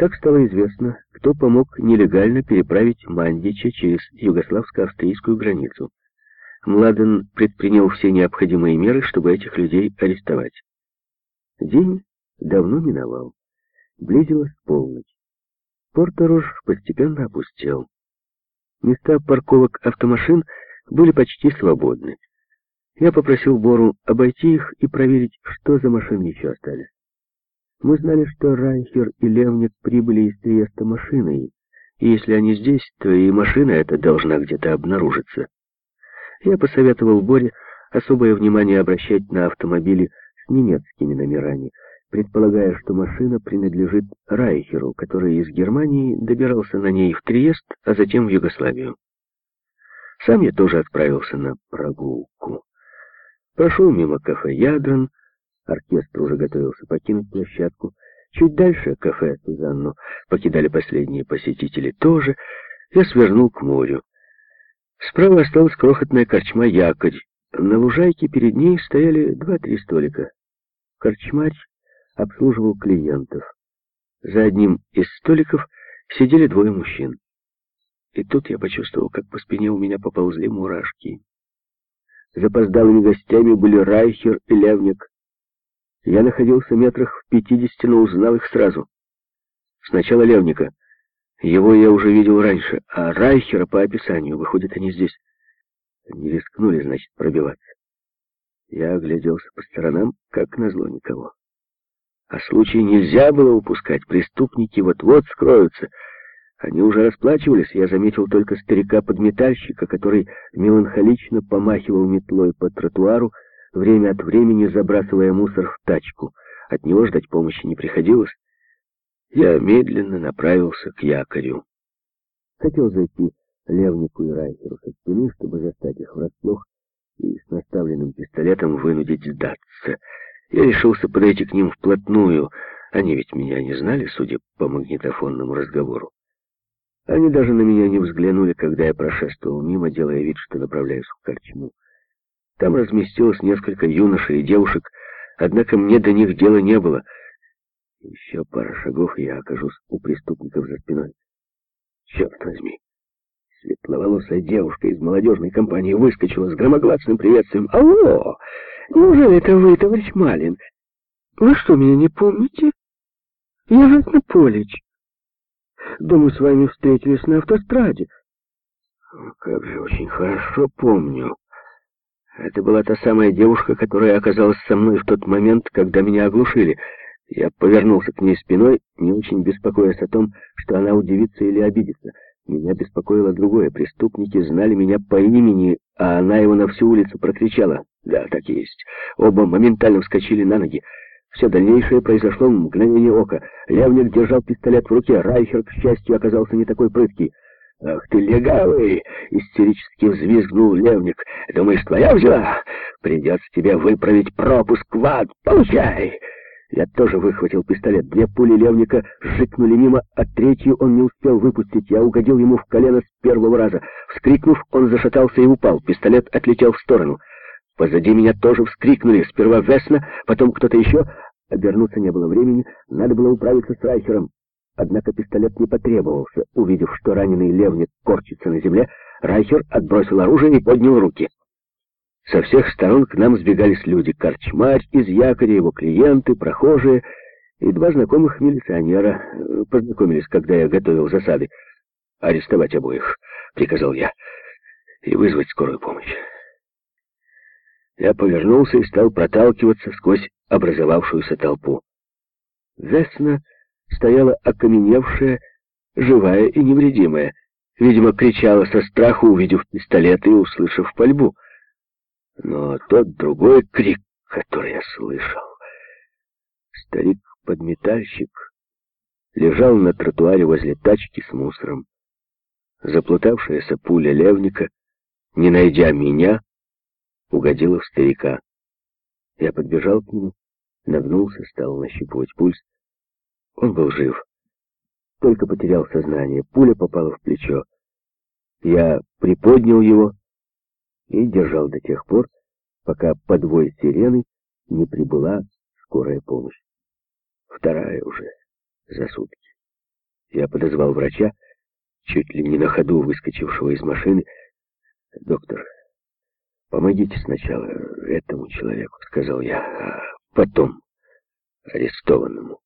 Так стало известно, кто помог нелегально переправить Мандича через югославско-австрийскую границу. Младен предпринял все необходимые меры, чтобы этих людей арестовать. День давно миновал. Близилась полночь. Порторож постепенно опустел. Места парковок автомашин были почти свободны. Я попросил Бору обойти их и проверить, что за машины еще остались. Мы знали, что Райхер и Левник прибыли из Триеста машиной, и если они здесь, то и машина эта должна где-то обнаружиться. Я посоветовал Боре особое внимание обращать на автомобили с немецкими номерами, предполагая, что машина принадлежит Райхеру, который из Германии добирался на ней в Триест, а затем в Югославию. Сам я тоже отправился на прогулку. Прошел мимо кафе «Ядран», оркестр уже готовился покинуть площадку. Чуть дальше кафе «Сузанну» покидали последние посетители тоже. Я свернул к морю. Справа осталась крохотная корчма «Якорь». На лужайке перед ней стояли два-три столика. Корчмарь обслуживал клиентов. За одним из столиков сидели двое мужчин. И тут я почувствовал, как по спине у меня поползли мурашки. Запоздалыми гостями были Райхер и Левник. Я находился метрах в пятидесяти, но узнал их сразу. Сначала Левника. Его я уже видел раньше, а Райхера по описанию, выходит, они здесь. Не рискнули, значит, пробиваться. Я огляделся по сторонам, как назло никого. А случай нельзя было упускать, преступники вот-вот скроются. Они уже расплачивались, я заметил только старика-подметальщика, который меланхолично помахивал метлой по тротуару, время от времени забрасывая мусор в тачку. От него ждать помощи не приходилось. Я медленно направился к якорю. Хотел зайти Левнику и Райхеру со спины, чтобы застать их врасплох и с наставленным пистолетом вынудить сдаться. Я решился подойти к ним вплотную. Они ведь меня не знали, судя по магнитофонному разговору. Они даже на меня не взглянули, когда я прошествовал мимо, делая вид, что направляюсь в корчму. Там разместилось несколько юношей и девушек, однако мне до них дела не было. Еще пара шагов, и я окажусь у преступников за спиной. Черт возьми! Светловолосая девушка из молодежной компании выскочила с громогласным приветствием. «Алло! Неужели это вы, товарищ Малин? Вы что, меня не помните? Я Жасна Полич. Да мы с вами встретились на автостраде». «Как же очень хорошо помню. Это была та самая девушка, которая оказалась со мной в тот момент, когда меня оглушили. Я повернулся к ней спиной, не очень беспокоясь о том, что она удивится или обидится. Меня беспокоило другое. Преступники знали меня по имени, а она его на всю улицу прокричала. Да, так и есть. Оба моментально вскочили на ноги. Все дальнейшее произошло в мгновение ока. Левник держал пистолет в руке. Райхер, к счастью, оказался не такой прыткий. «Ах ты, легавый!» — истерически взвизгнул Левник. «Думаешь, твоя взяла? Придется тебе выправить пропуск в ад. Получай!» Я тоже выхватил пистолет. Две пули Левника сжикнули мимо, а третью он не успел выпустить. Я угодил ему в колено с первого раза. Вскрикнув, он зашатался и упал. Пистолет отлетел в сторону. Позади меня тоже вскрикнули. Сперва Весна, потом кто-то еще. Обернуться не было времени. Надо было управиться с Райхером. Однако пистолет не потребовался. Увидев, что раненый Левник корчится на земле, Райхер отбросил оружие и поднял руки. Со всех сторон к нам сбегались люди. Корчмарь из якоря, его клиенты, прохожие и два знакомых милиционера. Познакомились, когда я готовил засады. «Арестовать обоих», — приказал я, — «и вызвать скорую помощь». Я повернулся и стал проталкиваться сквозь образовавшуюся толпу. Весна стояла окаменевшая, живая и невредимая. Видимо, кричала со страху, увидев пистолет и услышав пальбу. Но тот другой крик, который я слышал, старик-подметальщик лежал на тротуаре возле тачки с мусором. Заплутавшаяся пуля левника, не найдя меня, угодила в старика. Я подбежал к нему, нагнулся, стал нащупывать пульс. Он был жив. Только потерял сознание. Пуля попала в плечо. Я приподнял его и держал до тех пор, пока подвой сирены не прибыла скорая помощь. Вторая уже за сутки. Я подозвал врача, чуть ли не на ходу выскочившего из машины. «Доктор, помогите сначала этому человеку», — сказал я, — «а потом арестованному».